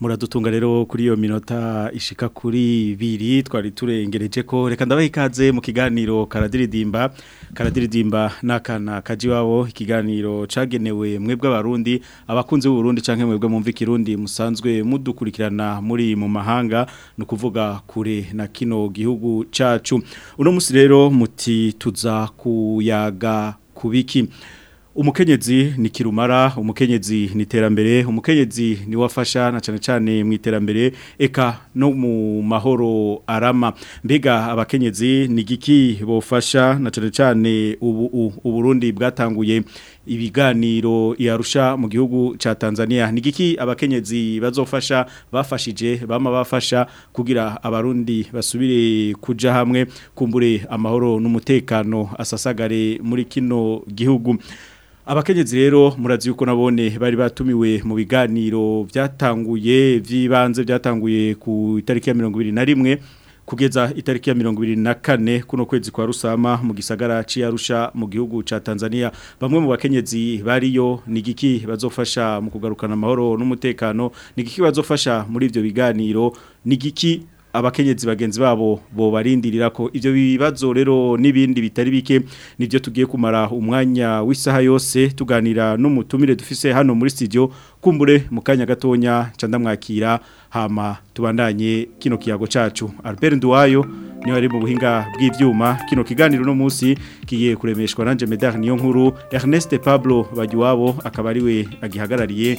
muradutunga rero kuri iyo minota ishika kuri biri twari turengereje ko reka ndabaha ikaze mu kiganiro karadiridimba karadiridimba n'akana kajiwabo ikiganiro cagenewe mwebwe abarundi abakunzi b'uburundi canke mwebwe mumva ikirundi musanzwe mudukurikirana muri mu mahanga ni ukuvuga kure na kino gihugu cacu uno munsi rero muti tuza kuyaga kubiki umukenyezi ni kirumara umukenyezi ni terambere umukenyezi ni wafasha na cyane cyane mu iterambere eka no mu mahoro arama mbega abakenyezi ni giki bofasha na cyane cyane ubu uburundi bwatanguye ibiganiro yarusha mu gihugu cya Tanzania ni giki abakenyezi bazofasha bafashije bama bafasha kugira abarundi basubire kuja hamwe kumbure amahoro n'umutekano asasagare muri kino gihugu abakenyezi rero murazi yuko nabone bari batumiwe mu biganiro byatanguye vyibanze byatanguye ku itariki ya mirongo na rimwe kugeza itariki ya mirongo na kane kuno kwezi kwa rusama mu gisagara cy'Arusha mu gihugu ca Tanzania bamwe mu bakenyezi bariyo nigiki bazofasha mu kugarukana amahoro n'umutekano nigiki bazofasha muri ibyo biganiro nigiki abakenyezi bagenzi babo bo barindirira ko ibyo bibazo rero n'ibindi bitari bike nibyo tugiye kumara umwanya w'isaha yose tuganira n'umutumire dufise hano muri studio kumbure mukanya kanya gatonya ndamwakira hama tubandanye kino kiyago cacu Albert Nduwayo ni ari mu buhinga bw'ivyuma kino kiganiro no munsi kigiye kuremeshwa nanje Medar niyo nkuru Ernest Pablo Bagiwabo akaba ari we agihagarariye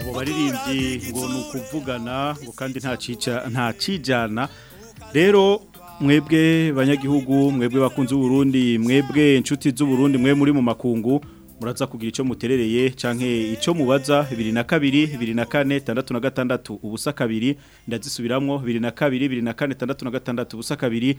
abo baririmbyi ngo ni ukuvugana ngo kandi ntacijyana rero mwebwe banyagihugu mwebwe bakunze uburundi mwebwe inshuti z'uburundi mwe muri mu makungu muraza kugira icyo muterereye canke icyo mubaza 22 24 66 ubusa kabiri ndazisubiramwo 22 24 66 ubusa kabiri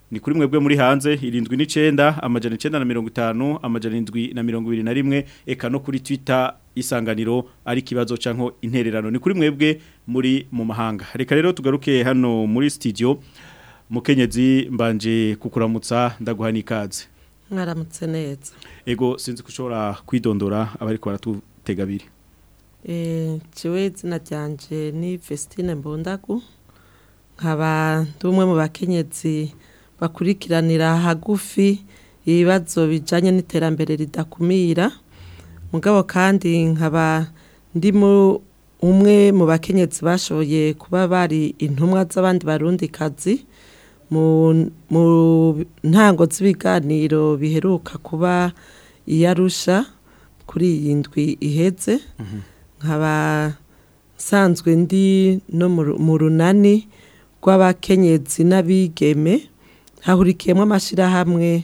ni kuri mwebwe muri hanze irindwi n'icyenda amajyana icyenda na mirongo itanu amajyana na mirongo irindwi na rimwe eka no kuri twitter isanganiro ari ikibazo cyangwa intererano ni kuri mwebwe muri mu mahanga reka rero tugaruke hano muri sitidiyo mukenyezi mbanje kukuramutsa ndaguhana ikaze mwaramutse neza ego sinzi ko kwidondora abari baratutega abiri kiwe izina ryanje ni fesitine mbondagu nkaba ndi umwe mu bakenyezi bakurikiranira hagufi ibibazo bijyanye n'iterambere ridakumira mugabo kandi nkaba ndi umwe mu bakenyezi bashoboye kuba bari intumwa z'abandi barundikazi mu ntango z'ibiganiro biheruka kuba iyarusha kuri iyi ndwi iheze mhm. nkaba nsanzwe ndi no mu runani rw'abakenyezi n'abigeme hahurikiyemo amashyirahamwe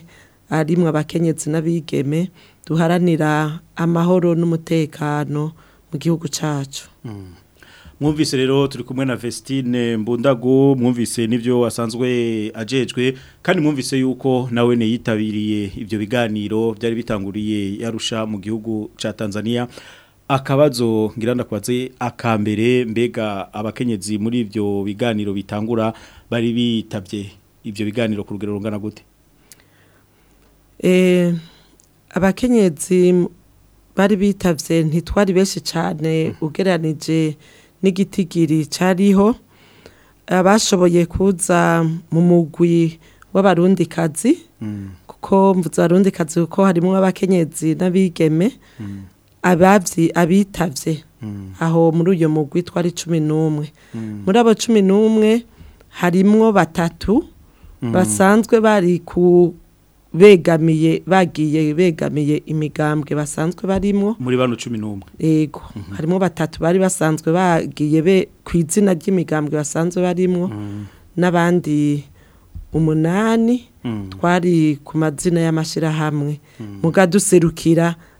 arimwo abakenyezi n'abigeme duharanira amahoro n'umutekano mu gihugu cyacu hmm. mwumvise rero turi kumwe na Vestine Mbundago mwumvise nibyo wasanzwe ajejwe kandi mwumvise yuko nawe ne yitabiriye ibyo biganiro byari bitanguriye yarusha mu gihugu cya Tanzania akabazo ngira ndakwaze akambere mbega abakenyezi muri ibyo biganiro bitangura bari bitabye ibyo biganiro ku rugero rungana gute eh, abakenyezi bari bitavye ntitwari benshi cyane mm. ugeranije n'igitigiri cariho abashoboye kuza mu mugwi w'abarundikazi mm. kuko mvuze abarundikazi kuko harimo abakenyezi n'abigeme mm. ababyi abitavye aho muri uyo mugwi twari cumi n'umwe muri abo cumi n'umwe harimwo batatu Mm-hmm. basanzwe bari ku begamiye bagiye begamiye imigambwe basanzwe barimo muri bano 11 yego mm -hmm. harimo batatu bari basanzwe bagiye be ku izina ry'imigambwe basanzwe barimo mm mm-hmm. nabandi umunani mm twari ku mazina y'amashira hamwe muga duserukira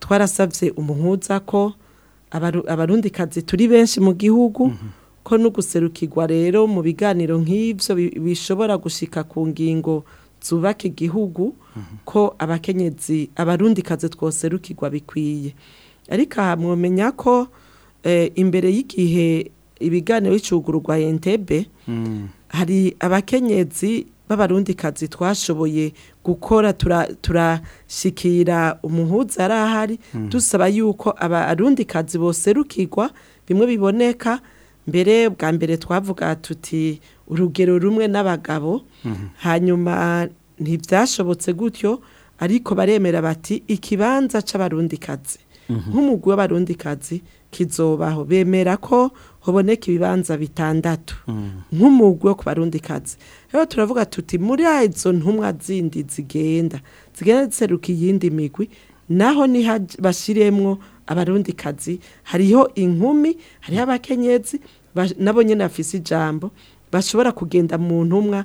twarasabye umuhuza ko abarundikazi turi benshi mu gihugu mhm. ko no guserukirwa rero mu biganiro nk'ibyo bishobora gushika ku ngingo zubaka igihugu ko abakenyezi abarundi kazi twose rukigwa bikwiye ariko aha mwamenya ko eh, imbere y'igihe ibiganiro bicugururwa entebe hmm. hari abakenyezi b'abarundi kazi twashoboye gukora turashikira umuhuza ari ahari hmm. dusaba yuko abarundi kazi bose rukigwa bimwe biboneka mbere bwa mbere twavuga tuti urugero rumwe n'abagabo mhm. hanyuma ntibyashobotse gutyo ariko baremera bati ikibanza cy'abarundikazi mhm. nk'umugwi w'abarundikazi kizobaho bemera ko hoboneka ibibanza bitandatu mhm. nk'umugwi wo ku barundikazi rero turavuga tuti muri izo ntumwa zindi zigenda zigenda ziseruka iyindi migwi naho bashyiremwo abarundikazi hariho inkumi hariho abakenyezi nabo nyine bafise ijambo bashobora kugenda mu ntumwa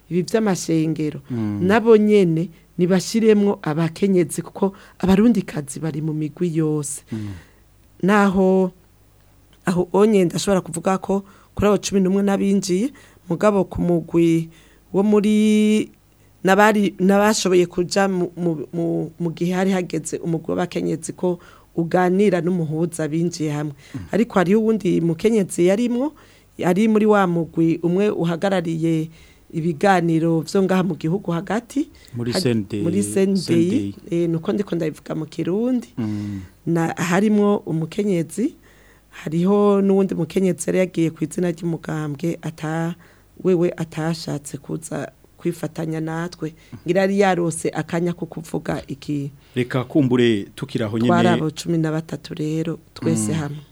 ibi by'amashengero mm. nabo nyine ntibashyiremwo abakenyezi kuko abarundi bari mu migwi yose mm. naho aho onyenda ashobora kuvuga ko kuri abo cumi n'umwe n'abinjiye mugabo ku mugwi wo muri n'abashoboye kujya mu gihe hari hageze umugore w'abakenyezi ko uganira n'umuhuza binjiye hamwe mm-hmm. ariko hariho uwundi mukenyezi yarimwo ari muri wa mugwi umwe uhagarariye ibiganiro byo ngaha mu gihugu hagati muri sendeyi eh, nuko ndiko ndabivuga mu kirundi mm. harimo umukenyezi hariho n'uwundi mukenyezi yari yagiye ku izina ry'umugambwe ata wewe atashatse kuza kwifatanya natwe ngira yarose akanya ko kuvuga iki reka kumbure tukiraho nyine twari abo batatu rero twese mm. hamwe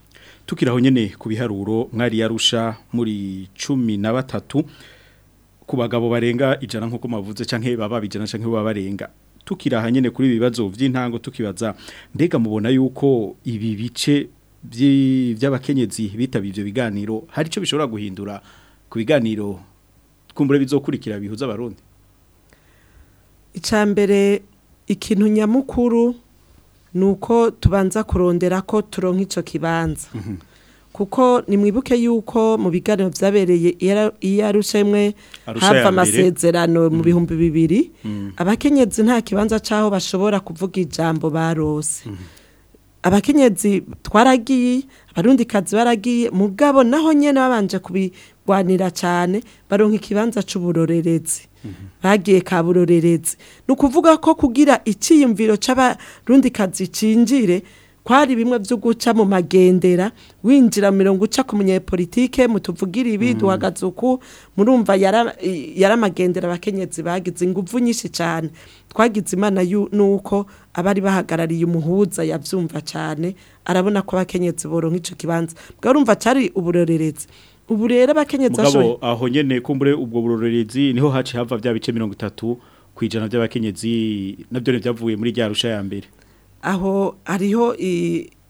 tukiraho nyine ku biharuro mwari yarusha muri cumi na batatu ku bagabo barenga ijana nk'uko mavuze canke baba babijyana cyangwa baba barenga tukiraha nyine kuri bibazo by'intango tukibaza ndega mubona yuko ibi bice by'abakenyezi bitabye ibyo biganiro hari icyo bishobora guhindura ku biganiro twumvire bizokurikira bihuza abarundi mbere ikintu nyamukuru nuko tubanza kurondera ko turonka icyo kibanza mhm. kuko nimwibuke yuko mu biganiro byabereye iyarushemwe arushemwe amasezerano mu mhm. bihumbi bibiri mhm. abakenyezi nta kibanza cy'aho bashobora kuvuga ijambo barose abakenyezi twaragiye abarundikazi baragiye mugabo naho nyine babanje barwanira cyane baronka ikibanza cy'uburorerezi mhm. bagiye ka burorerezi ni ukuvuga ko kugira icyiyumviro cy'abarundikazi cyinjire kwari bimwe byo guca mu magendera winjira mirongo uca ku munyepolitike mutuvugire ibi duhagaze mm. uku murumva yari amagendera abakenyezi bagize ingufu nyinshi cyane twagize imana n'uko abari bahagarariye umuhuza yabyumva cyane arabona ko abakenyezi boronka icyo kibanza bwarumva cyari uburorerezi ubu rero abakenyezi bashoboye aho nyene kumbure ubwo burorerezi niho haci hava bya bice 30 kwijana by'abakenyezi nabyo ne byavuye muri rya rusha ya mbere aho ariho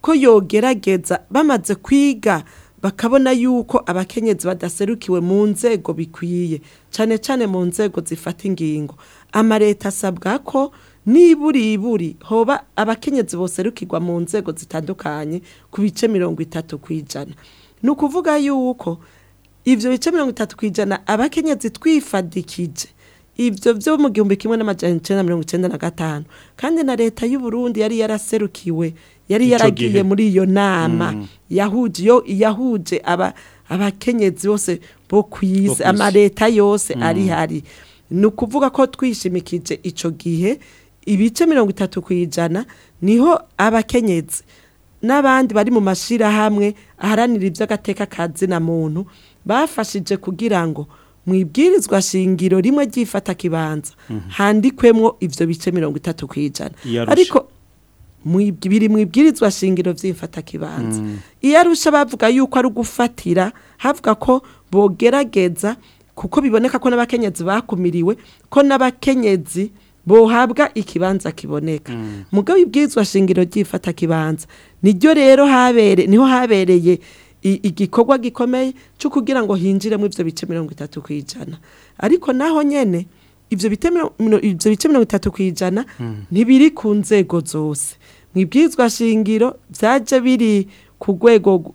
ko yogerageza bamaze kwiga bakabona yuko abakenyezi badaserukiwe mu nzego bikwiye cyane cyane mu nzego zifata ingingo amareta asabwa ko niburiburi hoba abakenyezi boserukirwa mu nzego zitandukanye ku bice mirongo itatu ku ijana ni ukuvuga yuko ibyo bice mirongo itatu ku ijana abakenyezi twifadikije ibyo byo mu gihumbi kimwe n'amajyana icyenda mirongo icyenda na gatanu kandi na leta y'u Burundi yari yaraserukiwe yari yaragiye muri iyo nama mm. yahuje abakenyezi bose bo ku isi amaleta yose mm. ari hari ni ukuvuga ko twishimikije icyo gihe ibice mirongo itatu ku ijana niho abakenyezi n'abandi bari mu mashyirahamwe aharanira iby'agateka ka zina muntu bafashije kugira ngo mu shingiro rimwe ryifata kibanza mhm. handikwemo ivyo bice 30 kwijana ariko biri mu ibwirizwa shingiro vyifata kibanza mm. iyo arusha bavuga yuko ari gufatira havuga ko bogerageza kuko biboneka ko n'abakenyezi bakumiriwe ko n'abakenyezi bohabwa ikibanza kiboneka mm. mugabo ibwirizwa shingiro ryifata kibanza niryo rero habere niho habereye igikorwa gikomeye cyo kugira ngo hinjiremo ibyo bice mirongo itatu ku ariko naho nyene ibyo bice mirongo itatu ku ijana hmm. ntibiri ku nzego zose mu ibwizwa shingiro byaje biri ku rwego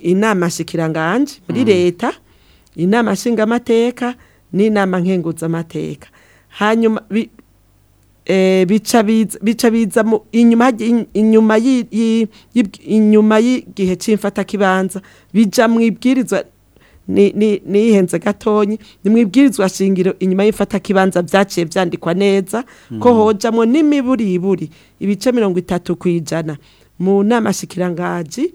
inama shikiranganje muri hmm. leta inama nshingamateka n'inama nkenguzamateka hanyuma Eh, bica biza inyuma inyuma inyuma y'igihe cy'imfata kibanza bijya mu ibwirizwa nihenze gatonyi ni mu ibwirizwa shingiro inyuma y'imfata kibanza byaciye byandikwa neza ko mm. hojyamo n'imiburiburi ibice mirongo itatu ku ijana mu nama shikirangaji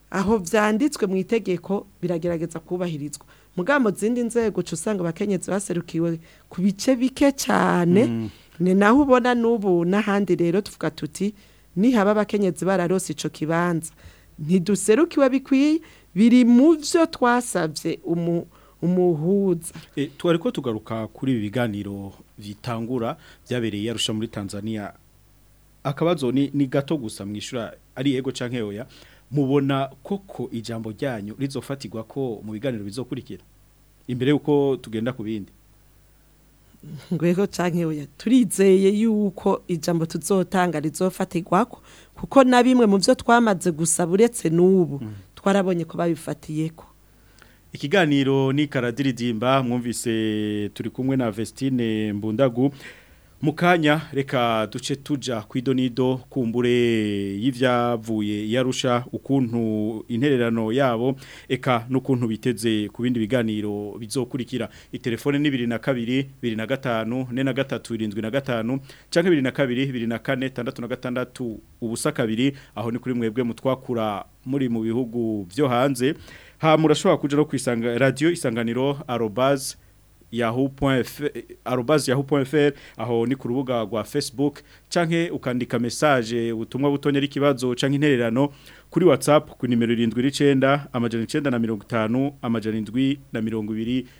aho byanditswe mu itegeko biragerageza kubahirizwa mu zindi nzego usanga abakenyezi baserukiwe ku bice bike cyane mm. ni naho ubona n'ubu n'ahandi rero tuvuga tuti nihaba abakenyezi bararose icyo kibanza ntiduserukiwe bikwiye biri mu byo twasabye umuhuza e, twari ko tugaruka kuri ibi biganiro bitangura byabereye yarusha muri tanzania akabazo ni gato gusa mu mwishyura ari yego cyangwa nkeya mubona koko ijambo ryanyu rizofatirwa ko mu biganiro bizokurikira imbere y'uko tugenda ku bindi ngwego canke oya turizeye yuko ijambo tuzotanga rizofatirwako kuko na bimwe mu byo twamaze gusa buretse n'ubu mm. twarabonye ko babifatiyeko ikiganiro ni karadiridimba mwumvise turi kumwe na Vestine Mbundagu mukanya reka duce tuja kwidonido kumbure y'ivyavuye yarusha ukuntu intererano yabo eka n'ukuntu biteze ku bindi biganiro bizokurikira itelefone ni 22 25 4375 canke 22 24 66 ubusa kabiri aho ni kuri mwebwe mutwakura muri mu bihugu byo hanze ha murashobora kuja no kwisanga radio isanganiro arobase yahoo.fr aho ni ku rubuga rwa Facebook canke ukandika message ubutumwa butonya rikibazo canke intererano kuri WhatsApp ku nimero 79 amajana 950 amajana 720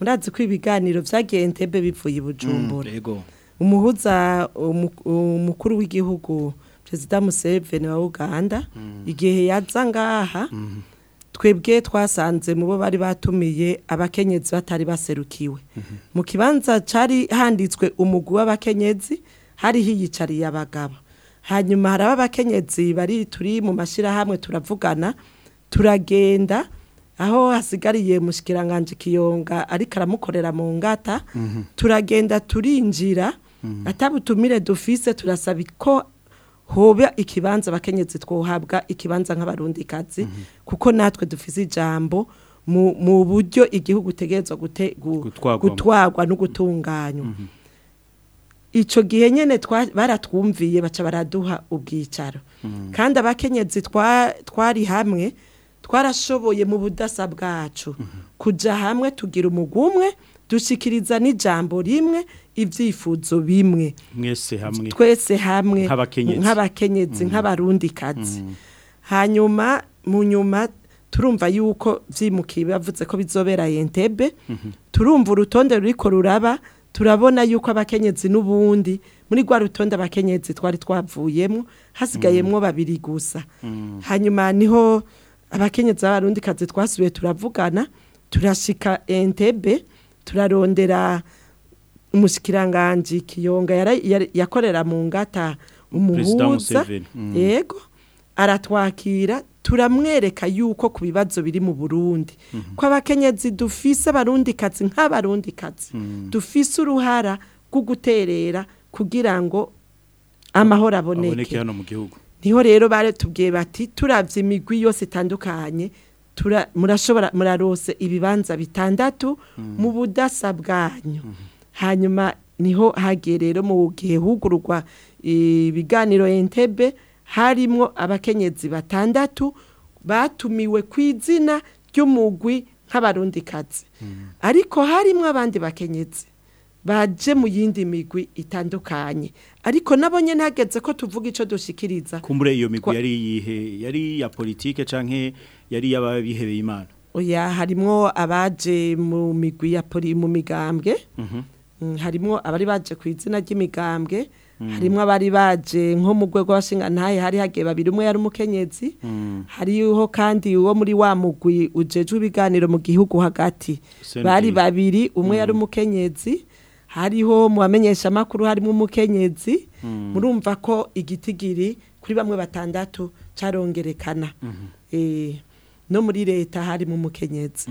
murazi ko ibiganiro byagiye entebe bivuye i bujumbura mm, umuhuza umukuru w'igihugu perezida museveni wa uganda mm. igihe yaza ngaha mm-hmm. twebwe twasanze mu bo bari batumiye abakenyezi batari baserukiwe mm-hmm. mu kibanza cari handitswe umugu w'abakenyezi hari hiyicariye abagabo hanyuma hari abakenyezi bari turi mu mashyirahamwe turavugana turagenda aho hasigariye mushikiranganje kiyonga ariko aramukorera mu ngata mhm. turagenda turinjira mhm. atabutumire dufise turasaba ko hobe ikibanza abakenyezi twohabwa ikibanza nk'abarundikazi mhm. kuko natwe dufise ijambo mu buryo igihugu gute gutwagwa no gutunganywa icyo gihe nyine baratwumviye baca baraduha ubwicaro kandi abakenyezi twa twari hamwe twarashoboye mu budasa bwacu kujya hamwe tugira umugu umwe dushyikiriza n'ijambo rimwe ibyifuzo bimwe twese hamwe nk'abakenyezi mm. nk'abarundikazi mm. hanyuma mu nyuma turumva yuko byimukiye bavuze ko bizobera yentebe mm-hmm. turumva urutonde ruriko ruraba turabona yuko abakenyezi n'ubundi muri rwa rutonde abakenyezi twari twavuyemo hasigayemo mm. babiri gusa hanyuma niho abakenyezi b'abarundi kazi twasuye turavugana turashika entebe turarondera umushikiranganje kiyonga yakorera mu ngata umuhuza mm. yego aratwakira turamwereka yuko ku bibazo biri mu Burundi mhm. ko abakenyezi dufise abarundi kazi nk'abarundi kazi mm. dufise uruhara rwo guterera kugira ngo amahoro aboneke hano mu gihugu niho rero baratubwiye bati turabye imigwi yose itandukanye murashobora murarose ibibanza bitandatu mm. mu budasa bwanyu hanyuma niho hagiye rero mu gihe hugurwa ibiganiro entebe harimo abakenyezi batandatu batumiwe ku izina ry'umugwi nk'abarundikazi mm. ariko harimo abandi bakenyezi baje mu yindi migwi itandukanye ariko nabonye ntageze ko tuvuga icyo dushikiriza kumbure iyo migwi yari yihe yari iya politike canke yari yababihebeye imana oya harimo abaje mu migwi ya poli mu migambwe mhm. mm, harimo abari baje ku izina ry'imigambwe mm. harimo abari baje nko mu rwego ntahe hari hagiye babiri umwe yari umukenyezi mm. hariho kandi uwo muri wa mugwi ujeje ibiganiro mu gihugu hagati bari babiri umwe yari umukenyezi hariho hmm. mhm. eh, mhm. mu bamenyeshamakuru harimo umukenyezi murumva ko igitigiri kuri bamwe batandatu cyarongerekana no muri leta hari mu mukenyezi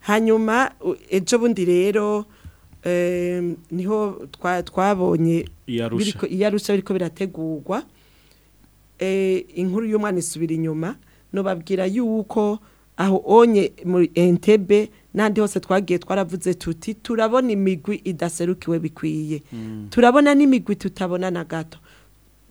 hanyuma ejo bundi rero niho twabonye iyarusha biriko birategurwa e, inkuru y'umwana isubira inyuma nubabwira yuko aho onye muri entebe n'andi hose twagiye twaravuze tuti turabona imigwi idaserukiwe bikwiye mm. turabona n'imigwi tutabona na gato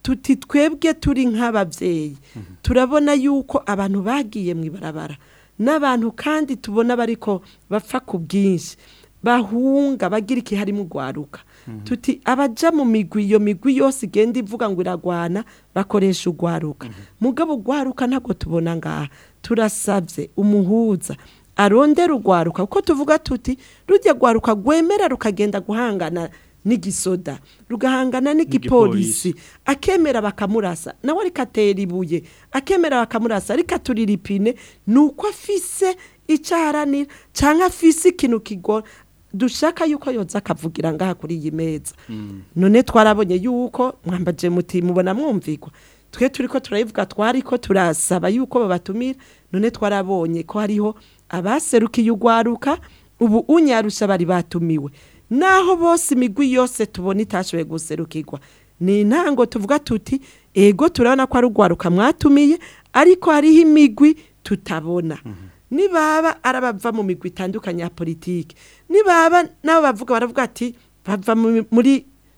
tuti twebwe turi nk'ababyeyi mm-hmm. turabona yuko abantu bagiye mu ibarabara n'abantu kandi tubona bariko bapfa ku bwinshi bahunga bagira ikihari mu gwaruka mm-hmm. tuti abajya mu migwi iyo migwi yose igenda ivuga ngo iragwana bakoresha ugwaruka mm-hmm. mugabo ugwaruka ntabwo tubona ngaha turasabye umuhuza aronde rugwaruka uko tuvuga tuti rujya rwaruka rwemera rukagenda guhangana n'igisoda rugahangana n'igipolisi akemera bakamurasa nawe ariko atera ibuye akemera bakamurasa ariko aturira ipine ni uko afise icyo aharanira cyangwa afise ikintu kigora dushaka yuko yoza akavugira ngaha kuri iyi meza mm. none twarabonye yuko mwambaje muti mubona mwumvikwa twe turi ko turayivuga twari ko turasaba yuko babatumira none twarabonye ko hariho abaserukiye ugwaruka ubu unyarusha bari batumiwe naho bose imigwi yose tubona itashoboye guserukirwa ni intango tuvuga tuti ego turabona ko ari ugwaruka mwatumiye ariko hariho imigwi tutabona mhm. nibaba ari abava mu migwi itandukanye ya politiki nibaba nabo bavuga baravuga ati bava muri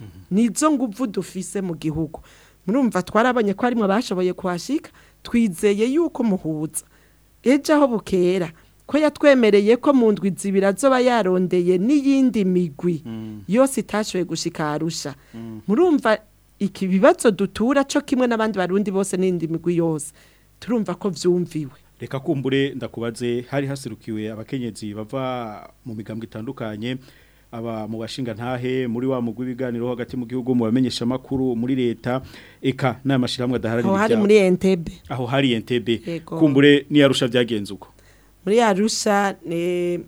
mhm. nizo nguvu dufise mu gihugu murumva twarabonye ko harimo bashoboye kuhashika twizeye yuko muhuza ejo aho bukera ko yatwemereye ko mu ndwi zibiri azoba yarondeye n'iyindi migwi mm. yose itashoboye gushika arusha mm. murumva iki bibazo dutura cyo kimwe n'abandi barundi bose n'indi migwi yose turumva ko byumviwe reka kumbure ndakubaze hari hasirukiwe abakenyezi bava mu migambwe itandukanye aba mu bashinga ntahe muri wa mugwi biganiro hagati mu gihugu mu bamenyesha makuru muri leta eka n'amashirahamwe adaharira aho hari muri Entebbe aho hari Entebbe kumbure ni yarusha byagenze muri yarusha eh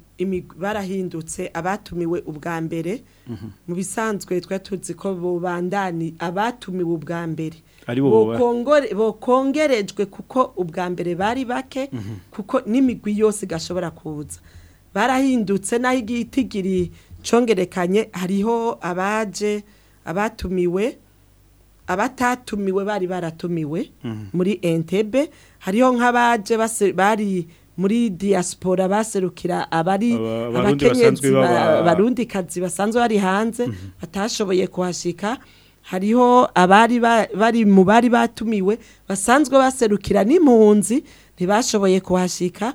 barahindutse abatumiwe ubwa mbere mhm. mu bisanzwe twari tuzi ko bubandani abatumiwe ubwa mbere bokongerejwe kuko ubwa mbere bari bake mhm. kuko n'imigwi yose igashobora kuza barahindutse naho igitigiri congerekanye hariho abaje abatumiwe abatatumiwe bari baratumiwe mhm. muri entebe hariho nk'abaje bari muri diaspora baserukira abari abakenyezi barundi kazi basanzwe bari hanze mhm. batashoboye kuhashika hariho abari bari mu bari batumiwe basanzwe baserukira n'impunzi ntibashoboye kuhashika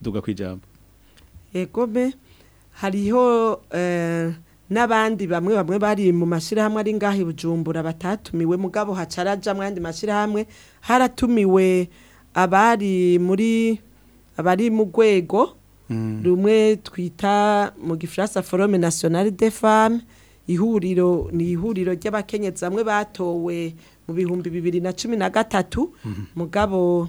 duga kwijambo egobe hariho eh, n'abandi bamwe bamwe bari mu mashirahamwe ari ngahe bujumbura batatumiwe mugabo hacaraja mwandi mashirahamwe haratumiwe abari muri abari mu gwego Mm. rumwe twita mu gifaransa forome nasiyonari de femmes ihuriro ni ihuriro ry'abakenyezi bamwe batowe mu bihumbi bibiri na cumi na gatatu mm-hmm. mugabo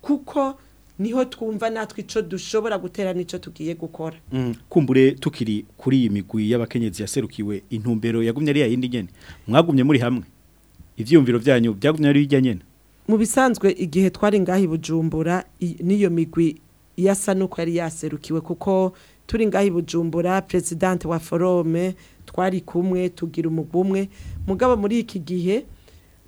kuko niho twumva natwe icyo dushobora gutera n'icyo tugiye gukora mm. kumbure tukiri kuri iyi migwi y'abakenyezi yaserukiwe intumbero yagumye ari yayindi nyine mwagumye muri hamwe ibyiyumviro byanyu byagumye ari hirya nyine mu bisanzwe igihe twari ngaho bujumbura n'iyo migwi yasa n'uko yari yaserukiwe kuko turi ngaho bujumbura President wa forome twari kumwe tugira umugumwe mugabo muri iki gihe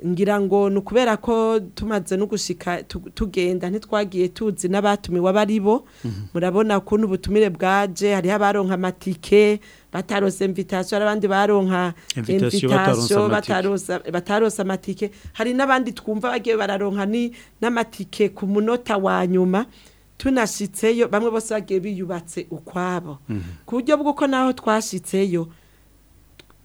ngira ngo ni ukubera ko tumaze no gushika tugenda ntitwagiye tuzi n'abatumiwe abari bo mhm. murabona ko n'ubutumire bwaje hariho abaronka amatike batarose imvitasiyo hari abandi baronka imvitasiyo batarosa amatike hari n'abandi twumva bagiye bararonka n'amatike ku munota wa nyuma tunashyitseyo bamwe bose bagiye biyubatse ukwabo mhm. ku buryo bw'uko naho twashyitseyo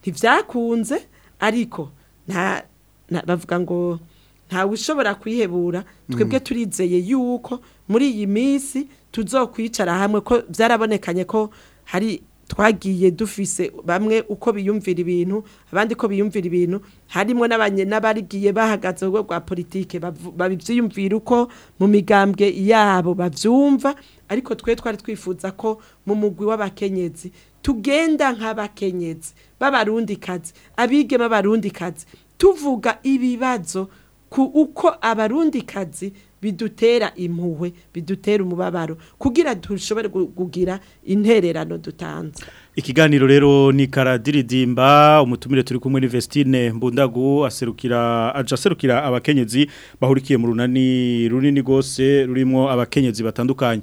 ntibyakunze ariko nta bavuga ngo ntawe ushobora kwihebura twebwe mm. turizeye yuko muri iyi minsi tuzokwicara hamwe ko byarabonekanye ko hari twagiye dufise bamwe uko biyumvira ibintu abandi ko biyumvira ibintu harimo n’abanye n'abarigiye bahagaze urwo rwa politike babyiyumvira uko mu migambwe yabo babyumva ariko twe twari twifuza ko mu mugwi w'abakenyezi tugenda nk'abakenyezi b'abarundikazi abige b'abarundikazi tuvuga ibibazo ku uko abarundikazi bidutera impuhwe bidutera umubabaro kugira dushobore kugira intererano dutanze ikiganiro rero ni karadiridimba umutumire turi kumwe ni Vestine Mbundagu aserukira aja aserukira abakenyezi bahurikiye mu runani runini gose rurimo abakenyezi batandukanye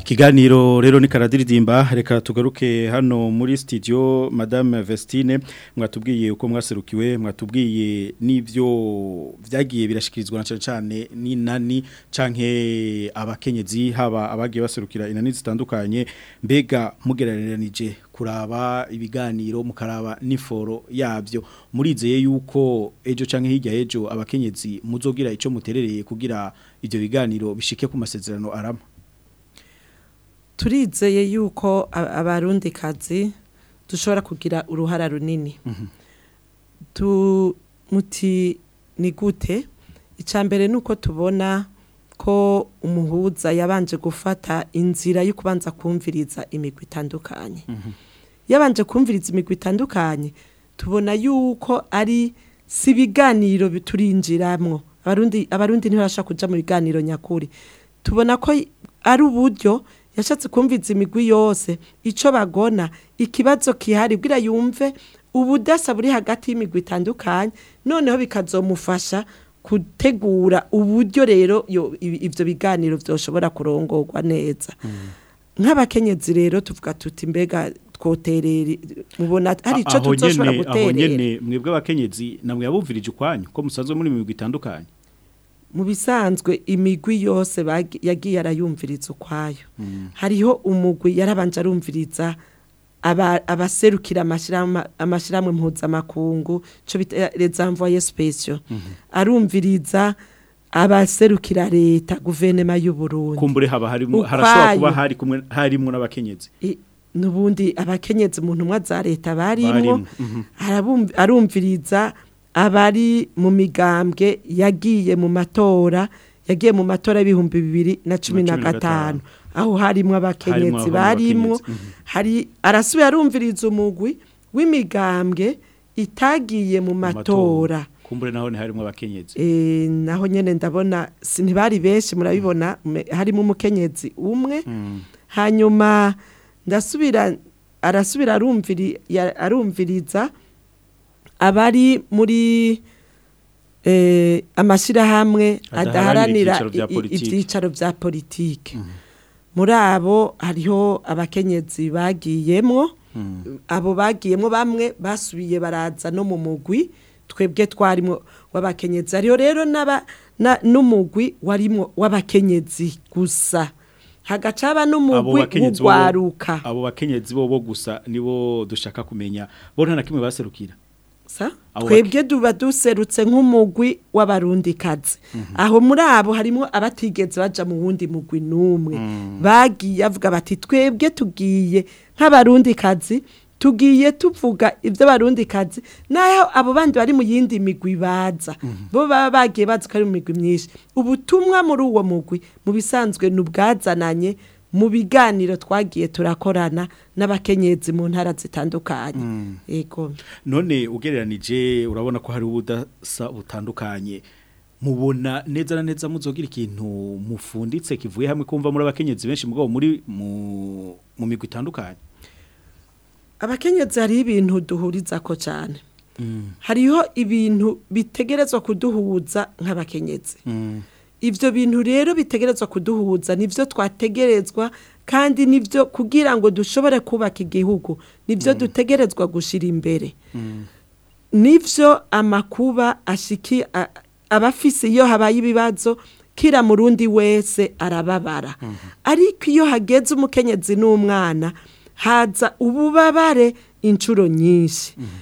ikiganiro rero ni karadiridimba reka tugaruke hano muri studio madame Vestine mwatubwiye uko mwaserukiwe mwatubwiye n'ibyo byagiye birashyikirizwa na cyane cyane n'inani canke abakenyezi haba abagiye baserukira inani zitandukanye mbega mugereranije kuraba ibiganiro mukaraba n'iforo yabyo murizeye yuko ejo canke hirya ejo abakenyezi muzogira icyo muterereye kugira ibyo biganiro bishike ku masezerano arama turizeye yuko abarundikazi dushobora kugira uruhara runini mhm. tu muti ni gute icya n’uko tubona ko umuhuza yabanje gufata inzira yo kubanza kumviriza imigwi itandukanye mhm. yabanje kumviriza imigwi itandukanye tubona yuko ari si ibiganiro biturinjiramwo abarundi ntibasha kujya mu biganiro nyakuri tubona ko ari uburyo yashatse kumviza imigwi yose icyo bagona ikibazo kihari bwira yumve ubudasa buri hagati y'imigwi itandukanye noneho bikazomufasha gutegura uburyo rero ibyo biganiro byashobora kurongorwa neza mm. nk'abakenyezi rero tuvuga tuti mbega twoterere mubona hari icyo tuzoshobora guterera aho nyene mwebwe abakenyezi namwe yabumvirije ukwanyu ko musanzwe muri imigwi itandukanye mu bisanzwe imigwi yose yagiye arayumviriza ukwayo mm. hariho umugwi yarabanje arumviriza abaserukira amashyirahamwe mpuzamakungu cyo bita rezamvuwaye eh, sipesiyo mm-hmm. arumviriza abaserukira leta guverinoma y'uburundi kumbure haba harimo harashobora kuba hari kumwe harimo n'abakenyezi n'ubundi abakenyezi mu ntumwa za leta barimo mm-hmm. arumviriza abari mu migambwe yagiye mu matora yagiye mu matora y'ibihumbi bibiri na cumi na gatanu aho harimo abakenyetsi barimo hari arasubiye arumviriza umugwi w'imigambwe itagiye mu matora kumbure naho harimo abakenyezi eh naho nyene ndabona sintibari benshi murabibona mm. harimo umukenyezi umwe mm. hanyuma ndasubira arasubira arumviri arumviriza abari muri eh, amashyirahamwe adaharanira ibyicaro bya politiki mm-hmm. muri abo hariho abakenyezi bagiyemo mm-hmm. abo bagiyemo bamwe basubiye baraza no mu mugwi twebwe twarimo w'abakenyezi hariho rero n'umugwi warimo w'abakenyezi gusa hagacaba n'umugwi w'ugwaruka abo bakenyezi bo bo gusa nibo dushaka kumenya bo nta na kimwe baserukira twebwe duba duserutse nk'umugwi w'abarundikazi mhm. aho muri abo harimo abatigeze bajya mu wundi mugwi n'umwe mhm. bagiye avuga bati twebwe tugiye nk'abarundikazi tugiye tuvuga ibyo barundikazi naho abo bandi bari mu yindi migwi baza mhm. bo baba bagiye bazi ko ari mu migwi myinshi ubutumwa muri uwo mugwi mu bisanzwe ni ubwazananye mu biganiro twagiye turakorana n'abakenyezi mu ntara zitandukanye mm. yego none ugereranije urabona ko hari ubudasa butandukanye mubona neza na neza muzogira ikintu mufunditse kivuye hamwe kumva muri abakenyezi benshi mugabo muri mu migo itandukanye abakenyezi hari ibintu duhuriza ko cyane mm. hariho ibintu bitegerezwa kuduhuza nk'abakenyezi mm. ibyo bintu rero bitegerezwa kuduhuza nibyo twategerezwa kandi nibyo kugira ngo dushobore kubaka igihugu nibyo mm. dutegerezwa gushira imbere mm. nibyo amakuba aba abafisi iyo habaye ibibazo kira murundi wese arababara mm-hmm. ariko iyo hageze umukenyezi n'umwana haza ububabare inshuro nyinshi mm-hmm.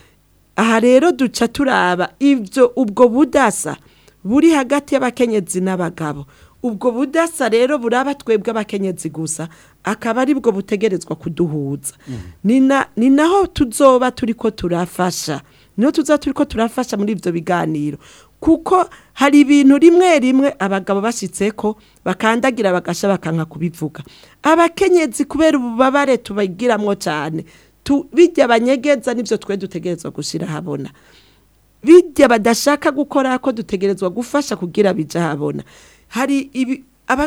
aha rero duca turaba ibyo ubwo budasa buri hagati y'abakenyezi n'abagabo ubwo budasa rero buraba twebwe abakenyezi gusa akaba ari bwo butegerezwa kuduhuza mhm. ni naho tuzoba turi ko turafasha niho tuza turi ko turafasha muri ibyo biganiro kuko hari ibintu rimwe rimwe abagabo bashyitse ko bakandagira bagasha bakanga kubivuga abakenyezi kubera ububabare tubagiramo cyane bijya abanyegeza n'ibyo twe dutegerezwa gushyira habona bijya badashaka gukora ko dutegerezwa gufasha kugira bijya habona hari ibi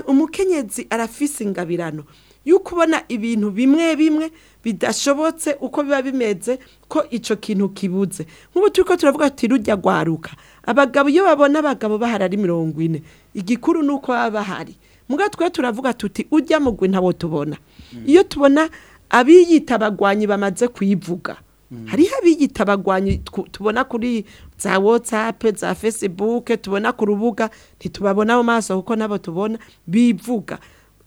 umukenyezi arafise ingabirano yo kubona ibintu bimwe bimwe bidashobotse uko biba bimeze ko icyo kintu kibuze nk'ubu turi ko turavuga ati rujya rwaruka abagabo iyo babona abagabo bahari ari mirongo ine igikuru ni uko baba bahari mbwa twe turavuga tuti ujya mugwi ntabo tubona mm. iyo tubona abiyita abagwanyi bamaze kuyivuga Mm. Hari habigitabagwanyi tubona kuri za WhatsApp, za Facebook, tubona ku rubuga ntitubabona mu maso kuko nabo tubona bivuga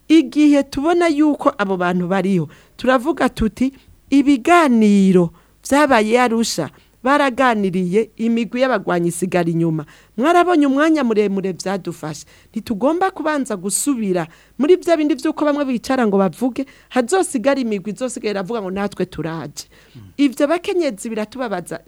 igihe tubona yuko abo bantu bariho turavuga tuti ibiganiro byabaye yarusha baraganiriye imigwi y'abagwanyi isigara inyuma mwarabonye umwanya muremure byadufasha ntitugomba kubanza gusubira muri bya bindi by'uko bamwe bicara ngo bavuge hazosigara imigwi izosigara iravuga ngo natwe turaje hmm. ibyo bakenyezi biratubabaza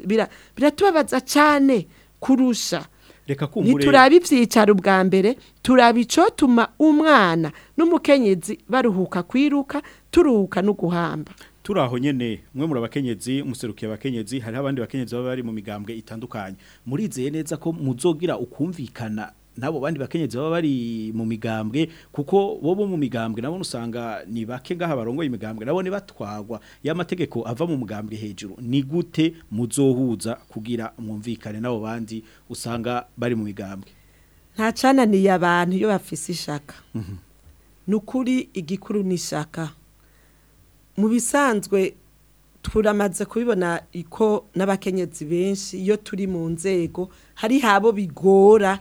biratubabaza cyane kurusha ntiturabe ibyicaro ubwa mbere turaba icotuma umwana n'umukenyezi baruhuka kwiruka turuhuka no guhamba turi aho nyine umwe muri abakenyezi umuserukiye abakenyezi hariho abandi bakenyezi baba bari mu migambwe itandukanye murizeye neza ko muzogira ukumvikana nabo bandi bakenyezi baba bari mu migambwe kuko bo bo mu migambwe nabo usanga ni bake ngaha barongoye imigambwe nabo ni batwagwa y'amategeko ava mu mugambwe hejuru ni gute muzohuza kugira mwumvikane nabo bandi usanga bari mu migambwe nta cananiye abantu iyo bafise ishaka mm -hmm. nukuri igikuru ni ishaka mu bisanzwe turamaze kubibona iko n'abakenyezi benshi iyo turi mu nzego hari habo bigora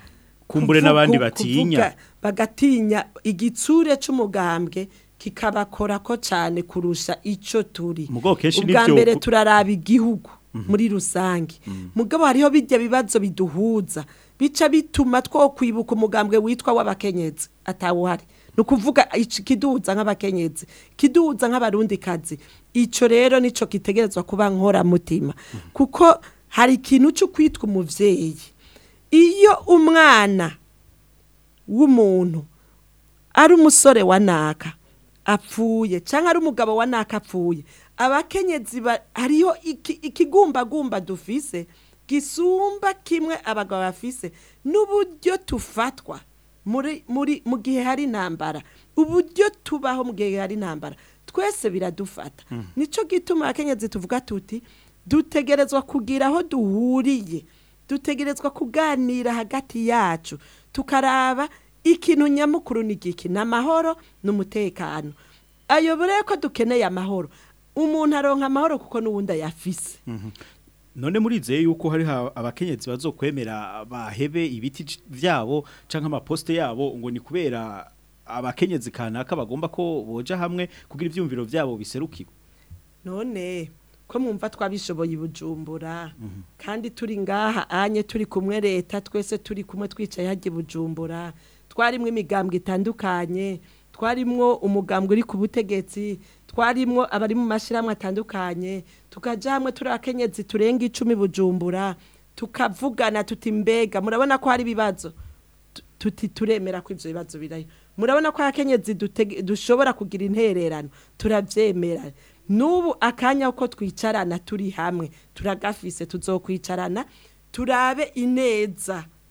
kumbure n'abandi batinya bagatinya igitsure cy'umugambwe kikabakora ko cyane kurusha icyo turi ubwa turaraba igihugu mhm. muri rusange mhm. mugabo hariho bijya bibazo biduhuza bica bituma two kwibuka umugambwe witwa w'abakenyezi atawuhari ni ukuvuga kiduza nk'abakenyezi kiduza nk'abarundikazi icyo rero nicyo kitegerezwa kuba nkora mutima kuko hari ikintu cyo kwitwa umubyeyi iyo umwana w'umuntu ari umusore wa naka apfuye cyangwa ari umugabo wa naka apfuye abakenyezi hariho ikigumbagumba dufise gisumba kimwe abagabo bafise n'uburyo tufatwa muri mu gihe hari intambara uburyo tubaho mu gihe hari intambara twese biradufata hmm. nicyo gituma abakenyezi tuvuga tuti dutegerezwa kugira aho duhuriye dutegerezwa kuganira hagati yacu tukaraba ikintu nyamukuru ni igiki ni amahoro ni umutekano ayoboreye ko dukeneye amahoro umuntu aronka amahoro kuko n'ubundi ayafise hmm. none murizeye yuko hari abakenyezi bazokwemera bahebe ibiti byabo canka amaposte yabo ngo ni kubera abakenyezi kanaka bagomba ko boja hamwe kugira ivyumviro byabo biserukiwe none ko mwumva twabishoboye ibujumbura mhm. kandi turi ngaha anye turi kumwe leta twese turi kumwe twicaye hajya bujumbura twarimwo imigambwe itandukanye twarimwo umugambwe uri ku butegetsi twarimwo abari mu mashyirahamwe atandukanye tukajya hamwe turi akenyezi turenga icumi bujumbura tukavugana tuti mbega murabona ko hari ibibazo tuti turemera ko ibyo bibazo birayo murabona ko akenyezi dushobora kugira intererano turabyemera n'ubu akanya uko twicarana turi hamwe turagafise tuzokwicarana turabe ineza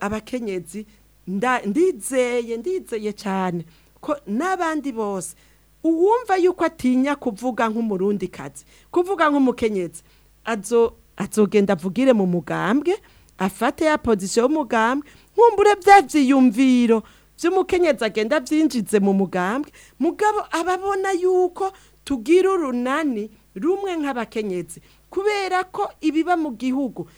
abakenyezi ndizeye ndizeye cyane ko n'abandi bose uwumva yuko atinya kuvuga nk'umurundikazi kuvuga nk'umukenyezi azo azogenda avugire mu mugambwe afate ya pozisiyo y'umugambwe nkumbure bya byiyumviro by'umukenyezi agenda byinjize mu mugambwe mugabo ababona yuko tugira urunani rumwe nk'abakenyezi kubera ko ibiba mu gihugu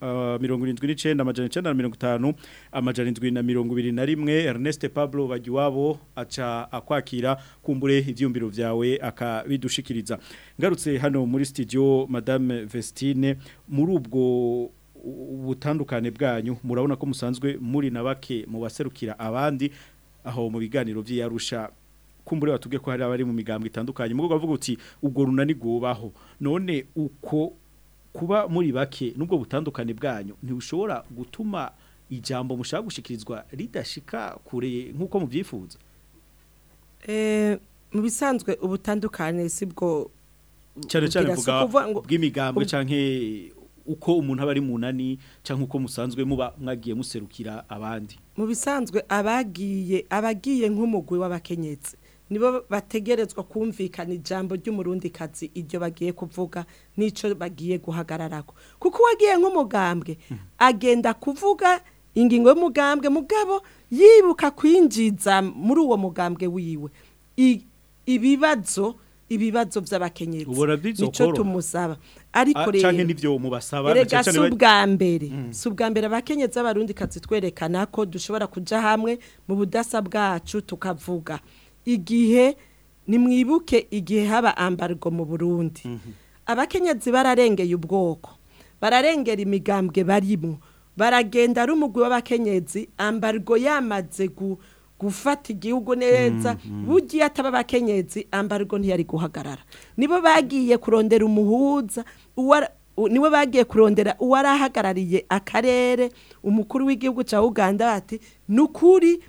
uh, mirongo irindwi n'icyenda amajana icyenda na mirongo itanu amajana irindwi na mirongo ibiri na rimwe Ernest Pablo Bagiwabo aca akwakira kumbure ibyiyumviro byawe akabidushikiriza ngarutse hano muri studio madame Vestine muri ubwo ubutandukane bwanyu murabona ko musanzwe muri na bake mu baserukira abandi aho mu biganiro by'iyarusha kumbure watubwiye ko hari abari mu migambwe itandukanye mu rwego uti ubwo runani rwubaho none uko kuba muri bake n'ubwo butandukane bwanyu ntibushobora gutuma ijambo mushaka gushikirizwa ridashika kure nk'uko mubyifuza eh, mu bisanzwe ubutandukane si bwo cyane cyane mvuga bw'imigambwe cyangwa uko umuntu aba ari munani cyangwa uko musanzwe muba mwagiye muserukira abandi mu bisanzwe abagiye abagiye nk'umugwi w'abakenyetsi nibo bategerezwa kumvikana ijambo ry'umurundikazi iryo bagiye kuvuga n'icyo bagiye guhagararako kuko wagiye nk'umugambwe mm. agenda kuvuga ingingo y'umugambwe mugabo yibuka kwinjiza muri uwo mugambwe wiwe ibibazo ibibazo by'abakenyetsi nicyo tumusaba ariko ah, rero cyane n'ibyo mubasaba rega si mbere mm. si mbere abakenyezi b'abarundi kazi twerekana ko dushobora kujya hamwe mu budasa bwacu tukavuga igihe nimwibuke igihe haba ambarwa mu burundi mhm. abakenyezi bararengeye ubwoko bararengera imigambwe barimo baragenda ari umugwi w'abakenyezi ambargo yamaze gu gufata igihugu neza mm-hmm. bugiye ataba abakenyezi ambarwa ntiyari guhagarara nibo bagiye kurondera umuhuza niwe bagiye kurondera uwarahagarariye akarere umukuru w'igihugu cya uganda ati ni ukuri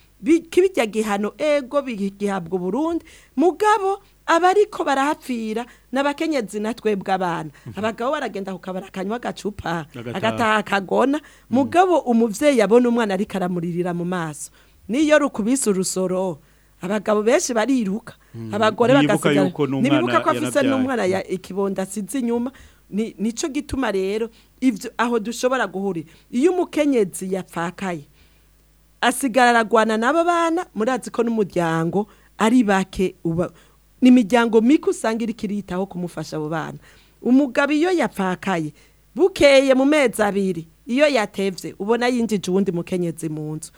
kibijya gihano ego bigihabwa Burundi mugabo abariko barahapfira n'abakenyezi na twebwe abana mm-hmm. abagabo baragenda kukabara akanywa agacupa agataha akagona mm-hmm. mugabo umubyeyi abona umwana ariko aramuririra mu maso niyo rukubise urusoro abagabo benshi bariruka hmm. abagore bagasigara ntibibuka ko afise n'umwana ya ikibonda asize inyuma nico gituma rero ivyo aho dushobora guhurira iyo umukenyezi yapfakaye asigara aragwana n'abo bana murazi ko n'umuryango ari bake uba ni imiryango mike usanga iri kiritaho kumufasha abo bana umugabo iyo yapfakaye bukeye mu mezi abiri iyo yatevye ubona yinjije uwundi mukenyezi mu nzu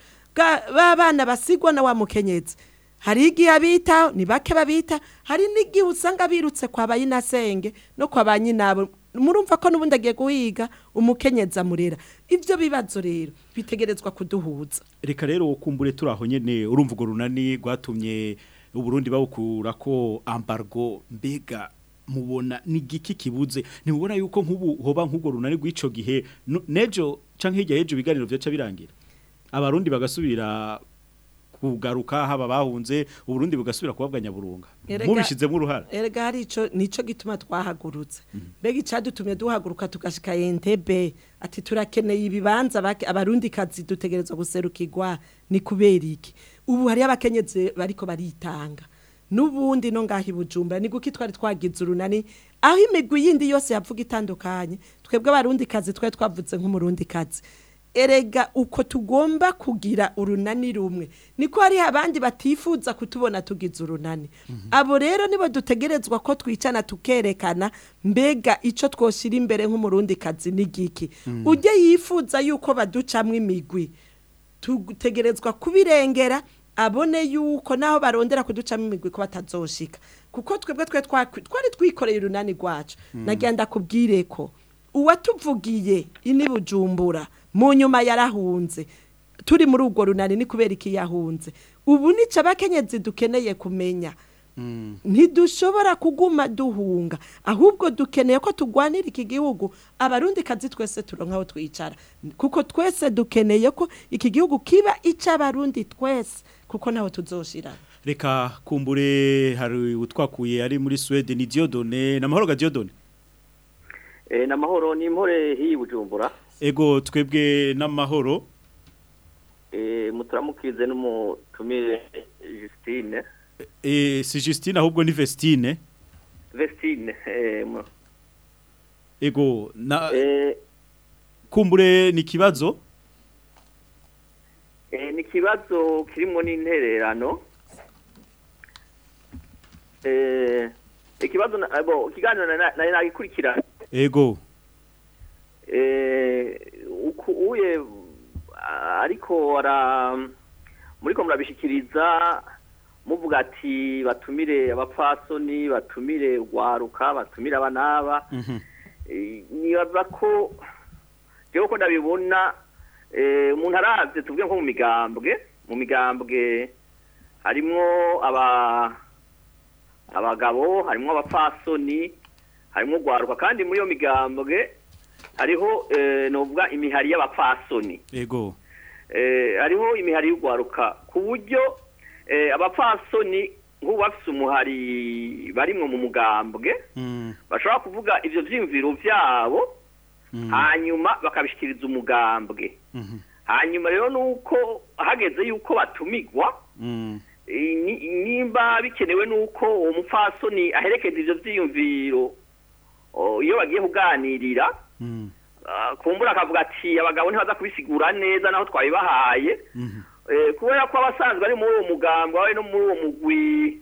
ba bana basigwa na wa mukenyezi hari igihe abita ni bake babita hari n'igihe usanga birutse kwa bayinasenge no kwa ba nyinabo murumva ko n'ubundi agiye guhiga umukenyezi amurera ibyo bibazo rero bitegerezwa kuduhuza reka rero kumbure turi aho nyine urumva urwo runani rwatumye uburundi bawukura ko ambargo mbega mubona ni igiki kibuze ntibubona yuko nk'ubu hoba nk'ubwo runani rw'icyo gihe n'ejo cyangwa hirya y'ejo ibiganiro byaca birangira abarundi bagasubira kugaruka haba bahunze uburundi bugasubira kubabwa nyaburunga mubishizemo uruhara erega harico nico gituma twahagurutse mhm. mbega icadutumye duhaguruka tugashika Entebbe ati turakeneye ibibanza abarundi kazi dutegerezwa guserukirwa ni kubera ubu hari abakenyeze bariko baritanga nubundi no ngahi bujumba ni guki twari twagize urunani aho imigwi yindi yose yavuga itandukanye twebwe abarundi kazi twe twavuze nk'umurundi kazi erega uko tugomba kugira urunani rumwe niko hari abandi batifuza kutubona tugize urunani mhm. abo rero nibo dutegerezwa ko twicana tukerekana mbega icyo twoshyira imbere nk'umurundi kazi n'igiki mhm. ujye yifuza yuko baducamo imigwi tutegerezwa kubirengera abone yuko naho barondera kuducamo imigwi ko batazoshika kuko twebwe twe twari twikoreye urunani rwacu mhm. nagenda kubwire ko uwatuvugiye ini bujumbura mu nyuma yarahunze turi muri urwo runani ni kubera iki yahunze ubu nica abakenyezi dukeneye kumenya mm. ntidushobora kuguma duhunga ahubwo dukeneye ko tugwanira iki gihugu abarundi kazi twese turonkaho twicara kuko twese dukeneye ko iki gihugu kiba icy'abarundi twese kuko ntaho tuzoshira reka kumbure hari utwakuye ari muri suwede ni diyodone ni amahoro ga diyodone eh, ni amahoro ni impore hiyi bujumbura ego twebwe n'amahoro eh, mutaramukize n'umutumire Justine eh, si Justine ahubwo ni Vestine Vestine eh, ego na kumbure ni ikibazo ni ikibazo kirimo n'intererano ikibazo kiganiro nari nagikurikirana ego Eh, uye ariko muri ko murabishikiriza muvuga ati batumire abapfasoni batumire rwaruka batumire abanaba mhm. eh, nibaza ko rero ko ndabibona eh, umuntu arazi tuvuge nko mu migambwe mu migambwe harimo aba abagabo harimo abapfasoni harimo rwaruka kandi muri iyo migambwe hariho eh, nuvuga imihari y'abapfasoni yego eh, hariho imihari y'urwaruka ku buryo eh, abapfasoni nk'ubu bafite umuhari barimwo mu mugambwe mm. bashobora kuvuga ibyo byiyumviro byabo mm. hanyuma bakabishyikiriza umugambwe mm-hmm. hanyuma rero ni uko hageze yuko batumigwa mm. nimba bikenewe ni uko uwo mupfasoni aherekeza ibyo byiyumviro iyo bagiye kuganirira kumbura akavuga ati abagabo ntibaza kubisigura neza naho twabibahaye mhm. eh, kubera ko abasanzwe ari muri uwo mugambwe bari no muri uwo mugwi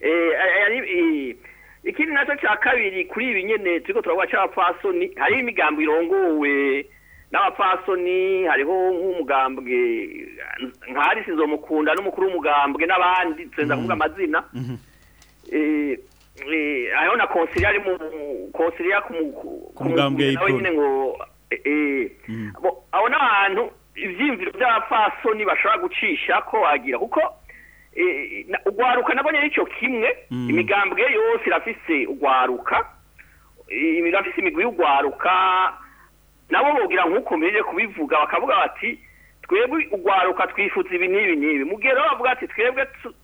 eh, eh, eh, ikindi nacyo cya kabiri kuri ibi nyine turi turavuga cy'abapfasoni hariho imigambi irongowe n'abapfasoni hariho nk'umugambwe nka harisizo mukunda n'umukuru w'umugambwe n'abandi turenza kuvuga mm. amazina mhm. Eh, aho na konsiliya ari mu konsiliya ku mugambwe eh, eh. mm. aho nabantu ni ahantu ibyiyumviro by'abapfasoni bashobora gucisha ko wagira kuko ugwaruka nabonye nicyo kimwe mm. imigambwe yose irafise ugwaruka irafise imigwi y'ugwaruka nabo bogira nk'uko mbere kubivuga bakavuga bati twebwe ugwaruka twifuza ibi n'ibi n'ibi mugero bavuga ati twebwe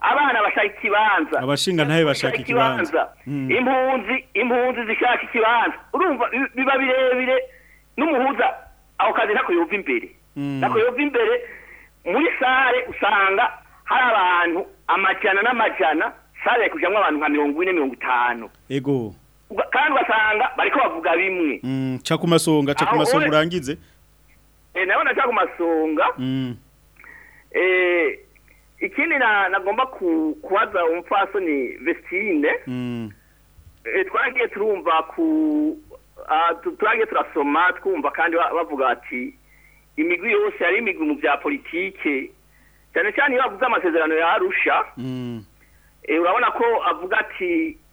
abana bashaka ikibanza abashinga ntayo bashaka ikibanza mm. impunzi impunzi zishaka ikibanza urumva biba birebire n'umuhuza ako kazi ntako yumva imbere mm. ntako yumva imbere muri sare usanga hari abantu amajyana n'amajyana sare ari kujyamo abantu nka mirongo ine mirongo itanu yego kandi ugasanga bariko bavuga bimwe mm, ca ku masonga ca ku masonga urangize eh, nabona ca ku masonga mm. eh, ikindi nagomba kubaza umupfasoni vestine eh, twagiye turumva ku Ah, turagiye turasoma twumva kandi bavuga ati imigwi yose yari imigwi mu bya politiki cyane cyane iyo bavuze amasezerano ya arusha mm. eh, urabona ko avuga ati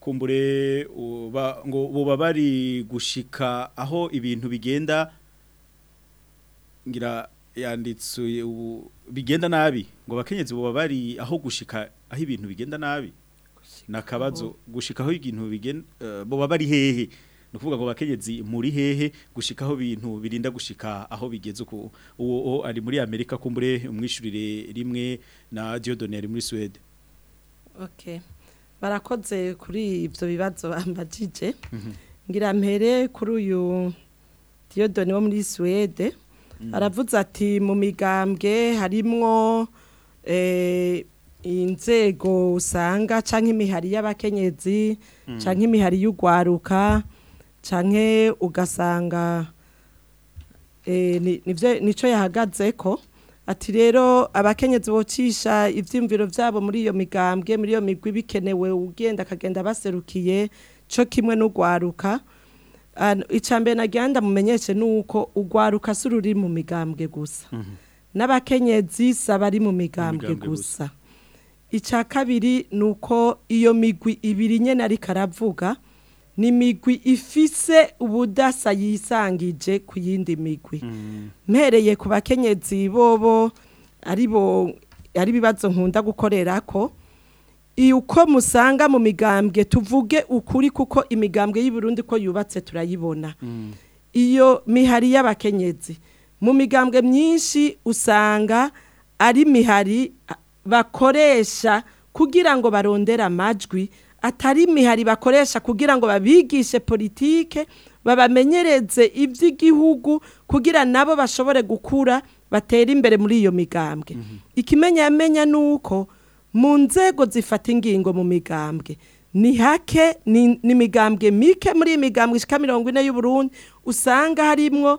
kumbure ngo buba bari gushika aho ibintu bigenda ngira yanditswe bigenda nabi ngo abakenyezi buba bari aho gushika aho ibintu bigenda nabi nakabazo gushika aho ibintu bigenda eh, buba bari hehe ni ngo abakenyezi muri hehe gushika aho ibintu birinda gushika aho bigeze uko uwo ari muri amerika kumbure umwishurire rimwe na diodone ari muri suwede barakoze kuri ibyo bibazo bambajije mhm. ngira mpere kuri uyu diyodoni wo muri suwede mhm. aravuze ati mu migambwe harimwo eh, inzego usanga cyangwa imihari y'abakenyezi mhm. cyangwa imihari y'ugwaruka canke ugasanga eh, nicyo yahagaze ko ati rero abakenyezi bocisha ivyimviro vyabo muri iyo migambwe muri iyo migwi bikenewe ugenda akagenda baserukiye co kimwe n'ugwaruka icambere nagenda mumenyeshe nuko ugwaruka sururi mu migambwe gusa mm -hmm. n'abakenyezi sabari mu migambwe gusa ica kabiri nuko iyo migwi ibiri nyene ari karavuga ni ifise ubudasa yisangije ku yindi migwi mm. mpereye ku bakenyezi bobo ari ibibazo nkunda gukorera ko uko musanga mu migambwe tuvuge ukuri kuko imigambwe y'uburundi ko yubatse turayibona mm. iyo mihari y'abakenyezi mu migambwe myinshi usanga ari mihari bakoresha kugira ngo barondere amajwi atari imihari bakoresha kugira ngo babigishe politike babamenyereze iby'igihugu kugira nabo bashobore gukura batera imbere muri iyo migambwe mhm. ikimenyamenya ni uko mu nzego zifata ingingo mu migambwe ni hake ni imigambwe mike muri iyi migambwe ishyika mirongo ine y'uburundi usanga harimo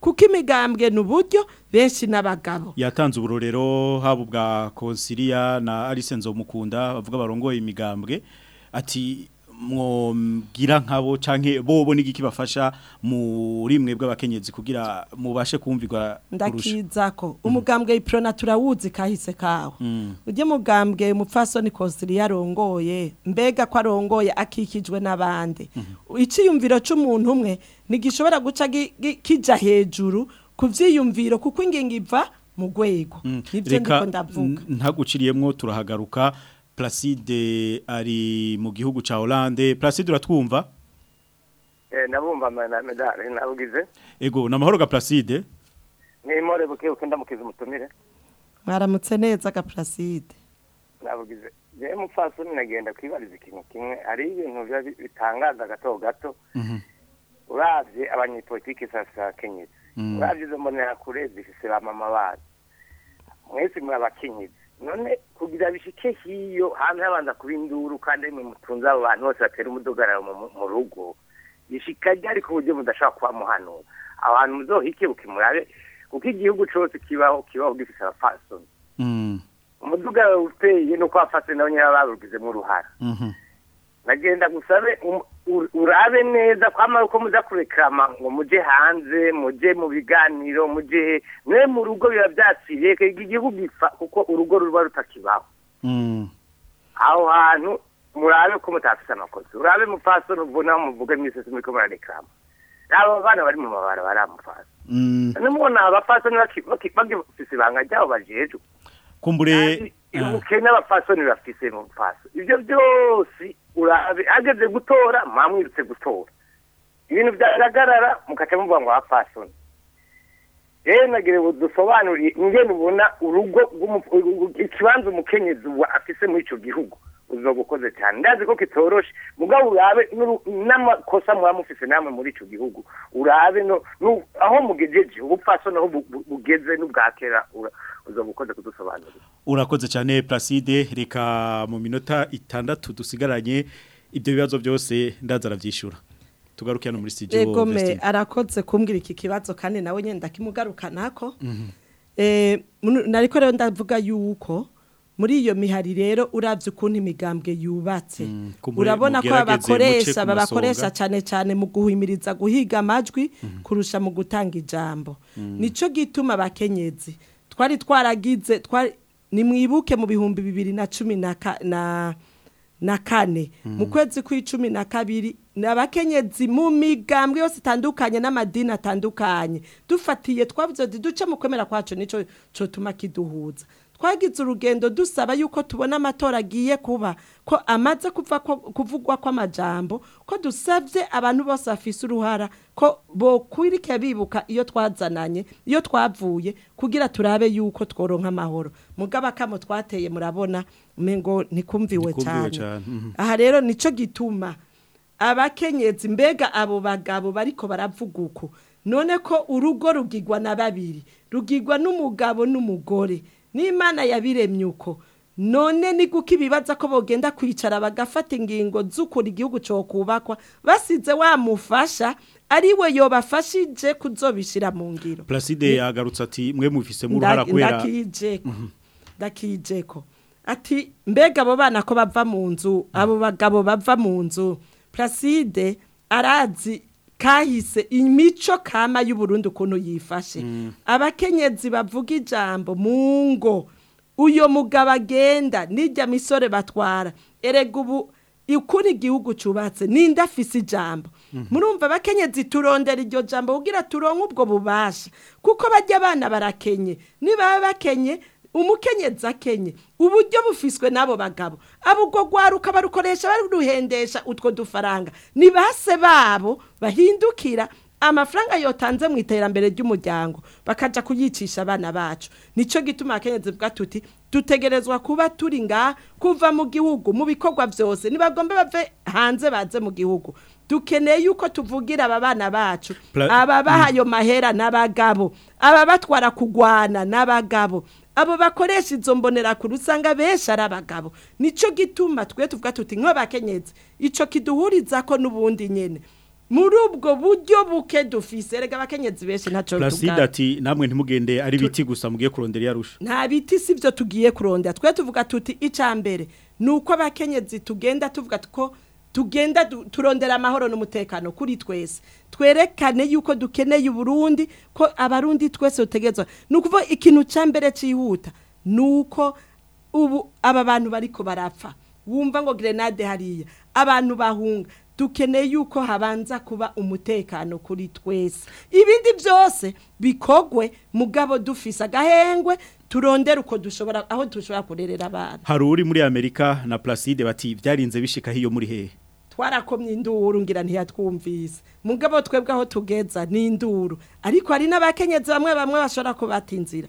kuko imigambwe nuburyo uburyo benshi n'abagabo yatanze uburorero haba ubwa konsiliya na alisenzo mukunda bavuga barungoye imigambwe ati mwobwira nkabo canke bo bo nigiki bafasha muri mwe bw'abakenyezi kugira mubashe kumvirwa ndakizako mhm. umugambwe ipro natura wuzi kahise kawo mm. uje mugambwe mupfaso ni consilia rongoye mbega kwa rongoye akikijwe nabande mhm. iciyumviro c'umuntu umwe nigishobora guca kija hejuru kuvyiyumviro kuko ingingo iva mu gwego mm. nivyo ndiko ndavuga ntaguciriyemwo turahagaruka Placide ari mu gihugu ca Hollande Placide uratwumva eh nabumva medale nabugize ego namahoro ga Placide ni buke ukenda mukiza umutumire mwaramutse neza ga Placide nabugize je mupfaso ninagenda kwibariza ikintu kimwe ari ibintu bitangaza gato gato mhm. uravye abanyepolitike sasa kenyezi mm. uravye izo mbonera kure zifise bamama bazo mwese muri abakenyezi none kugira bishike hiyo hamwe abanza kuba induru kandi mwe mutunze abo bantu bose batera umudugararo mu rugo bishika ryari ku buryo mudashobora kuba muhanura abantu muzohike bukimurabe kuko igihugu cyose kibaho kibaho gifite abapfasoni mm. umudugararo uteye nuko abapfasoni nabo nyine baba uruhara nagenda gusabe um, urabe neza kwamara uko muza kurekama ngo muje hanze muje mu biganiro muje mwe mu rugo biba byapfiriye igihugu gipfa kuko urugo ruba rutakibaho mm. aho hantu murabe ko mutafise amakosa urabe mupfaso nubona muvuge mwese muriko murarekrama abo bana bari mu mabara baramufasa mm. nimubona abafaso bagifise ibanga ryabo bajejwe kumbure ah. ubukene abafasoni bafise mu mfaso ivyo byose urabe ageze gutora mwamwirutse gutora ibintu byaragarara mukaca muvuga ngo hapfasoni rero nagire ngo dusobanurire ingene ubona urugo ikibanza umukenyezi ubu afise muri icyo gihugu uzoba ukoze cyane ndazi ko kitoroshe mugabo urabe n'amakosa muba mufise namwe muri icyo gihugu urabe aho mugejeje ubupfaso naho bugeze n'ubwakera uzoba ukoze kudusobanurira urakoze cyane placide reka mu minota itandatu dusigaranye ibyo bibazo byose ndaza arabyishyura tugaruke hano muri studio Egome arakoze kumbwira iki kibazo kandi nawe nyenda kimugarukana nako mhm. eh nariko rero ndavuga yuko muri iyo mihari rero urabye ukuntu imigambwe yubatse mm, urabona ko abakoresha babakoresha cyane cyane mu guhimiriza guhiga amajwi mm. kurusha mu gutanga ijambo mm. nicyo gituma bakenyezi twari twaragize ni mwibuke mu bihumbi bibiri na cumi na kane mu kwezi kw'icumi na kabiri ni abakenyezi mu migambwe yose itandukanye n'amadini atandukanye dufatiye twavuze duce mu kwemera kwacu nicyo cyo tuma kiduhuza twagize urugendo dusaba yuko tubona amatora agiye kuba ko amaze kuvugwa kw'amajambo ko dusabye abantu bose bafise uruhara ko bokwirike bibuka iyo twazananye iyo twavuye kugira turabe yuko tworonka amahoro mugabo akamo twateye murabona ngo ntikumviwe cyane mhm. aha rero nicyo gituma abakenyezi mbega abo bagabo bariko baravuga uko none ko urugo rugigwa na babiri rugigwa n'umugabo n'umugore n'imana yabiremye uko none ni guko ibibaza ko bogenda kwicara bagafata ingingo z'ukuri igihugu cyo kubakwa basize wamufasha ariwe yobafashije kuzobishira mu ngiro Placide yagarutse ati mwe mufise mu ruhara kwera mhm. ndakijeko ati mbega abo bana ko bava mu nzu abo bagabo bava mu nzu Placide arazi kahise imico kama y'uburundi ukuntu yifashe mm. abakenyezi bavuga ijambo mu ngo uyo mugabo agenda n'ijya misore batwara erega ubu ukuri igihugu cyubatse n'inda afise ijambo mm-hmm. murumva abakenyezi turondera iryo jambo kugira turonke ubwo bubasha kuko bajya abana barakenye nibaba bakenye umukenyezi akenye uburyo bufiswe n'abo bagabo abo ubwo rwaruka barukoresha baruhendesha utwo dufaranga ni base babo bahindukira amafaranga yotanze mu iterambere ry'umuryango bakajya kuyicisha abana bacu nicyo gituma akenyezi bwa tuti dutegerezwa kuba turi ngaha kuva mu gihugu mu bikorwa byose ntibagombe bave hanze baze mu gihugu dukeneye yuko tuvugira aba bana bacu aba mm. ayo mahera n'abagabo ababatwara kugwana n'abagabo abo bakoresha izo mbonerakuru usanga benshi ari abagabo nicyo gituma twe tuvuga tuti nk'abakenyezi icyo kiduhuriza ko n'ubundi nyine muri ubwo buryo buke dufise rega abakenyezi benshi ntacyo tubwira ati namwe ntimugende ari ibiti gusa mugiye kurondera iyo arusha nta biti si byo tugiye kurondera twe tuvuga tuti icya mbere ni uko abakenyezi tugenda tuvuga ko tugenda turondera amahoro n'umutekano kuri twese twerekane yuko dukeneye uburundi ko abarundi twese dutegerezwa ni ukuvuga ikintu cya mbere cyihuta ni uko ubu aba bantu bariko barapfa wumva ngo grenade hariya abantu bahunga dukeneye yuko habanza kuba umutekano kuri twese ibindi byose bikogwe mugabo dufise agahengwe turondere uko dushobora aho dushobora kurerera abantu.: hari uri muri amerika na placide bati byarinze bishikaho iyo muri hehe twarakomye induru ngira ntiyatwumvise mugabo twebwe aho tugeza ni induru ariko hari n'abakenyezi bamwe bamwe bashobora kubata inzira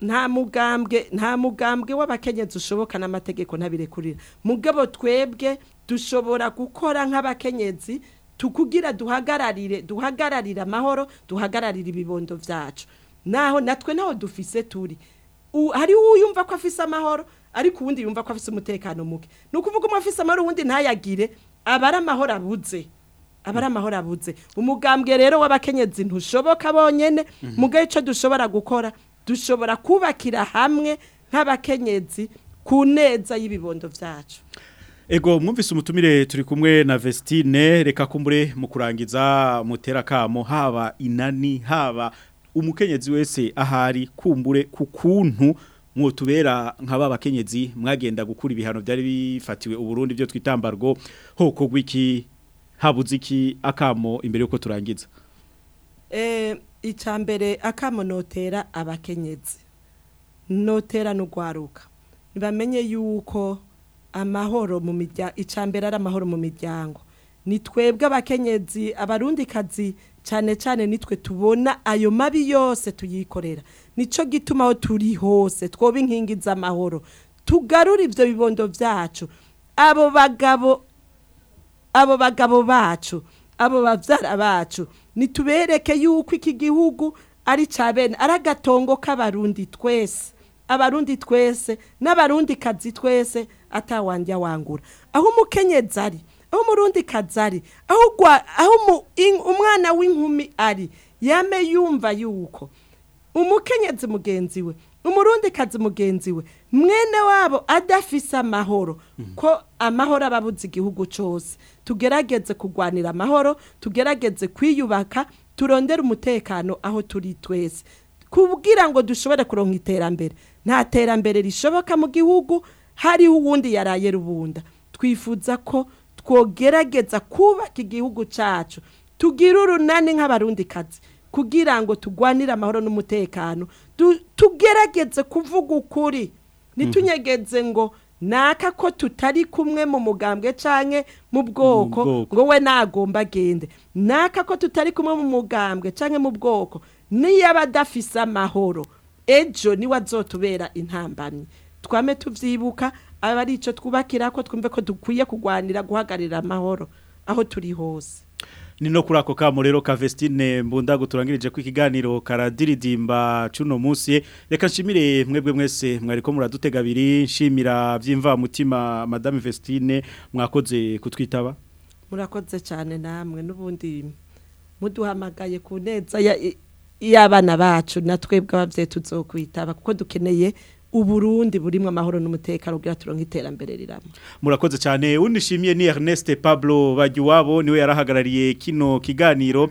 nta mugambwe nta mugambwe w'abakenyezi ushoboka n'amategeko ntabirekurira mugabo twebwe dushobora gukora nk'abakenyezi tukugira duhagararire duhagararira amahoro duhagararira ibibondo byacu naho natwe naho dufise turi hari uyumva ko afise amahoro ariko uwundi yumva ko afise umutekano muke ni ukuvuga umwe afise amahoro uwundi ntayagire abara amahoro abuze aba ari amahoro abuze umugambwe rero w'abakenyezi ntushoboka bonyine mu mhm. gihe icyo dushobora gukora dushobora kubakira hamwe nk'abakenyezi ku y'ibibondo byacu ego mwumvise umutumire turi kumwe na vestine reka kumbure mu kurangiza muterakamo haba inani haba umukenyezi wese ahari kumbure ku kuntu mwotubera nk'aba abakenyezi mwagenda gukura ibihano byari bifatiwe uburundi byo twitambarwo hoko gwiki habuze iki akamo imbere y'uko turangiza e, icya mbere akamo notera abakenyezi notera n'ugwaruka ntibamenye yuko amahoro mu miryango icya mbere ari amahoro mu miryango ni twebwe abakenyezi abarundikazi cyane cyane nitwe tubona ayo mabi yose tuyikorera nicyo gituma aho turi hose twoba inkingi z'amahoro tugarura ibyo bibondo byacu abo bagabo abo bagabo bacu abo babyara bacu nitubereke yuko iki gihugu ari cya bene ari agatongo k'abarundi twese abarundi twese n'abarundi kazi twese atawanjya wangura aho umukenyezi ari aho umurundi kazi ari aho umwana w'inkumi ari yame yumva yuko umukenyezi mugenzi we umurundi kazi mugenzi we mwene wabo adafise amahoro ko amahoro aba igihugu cyose tugerageze kurwanira amahoro tugerageze kwiyubaka turondere umutekano aho turi twese kubwira ngo dushobore kuronka iterambere nta terambere rishoboka mu gihugu hariho uwundi yaraye rubunda twifuza ko twogerageza kubaka igihugu cyacu tugira urunani nk'abarundikazi kugira ngo turwanire amahoro n'umutekano tugerageze kuvuga ukuri ntitunyegeze ngo naka ko tutari kumwe mu mugambwe canke mu bwoko ngo we nagomba agende naka ko tutari kumwe mu mugambwe canke mu bwoko niyaba amahoro ejo niwe azotubera intambamyi twame tuvyibuka aba ari ico twubakira ko twumve ko dukwiye kugwanira guhagarira amahoro aho turi hose ni no kuri ako kamo rero ka Vestine mbunda guturangirije ku ikiganiro karadiridimba cuno munsi reka nshimire mwebwe mwese mwariko muradutega abiri nshimira byimva mutima madame Vestine mwakoze kutwitaba murakoze cyane namwe n'ubundi muduhamagaye ku neza y'abana bacu na twebwe ababyeyi tuzokwitaba kuko dukeneye uburundi burimo amahoro n'umutekano kugira turonke iterambere riramo murakoze cyane unishimiye ni Ernest Pablo Bajyuwabo niwe yarahagarariye kino kiganiro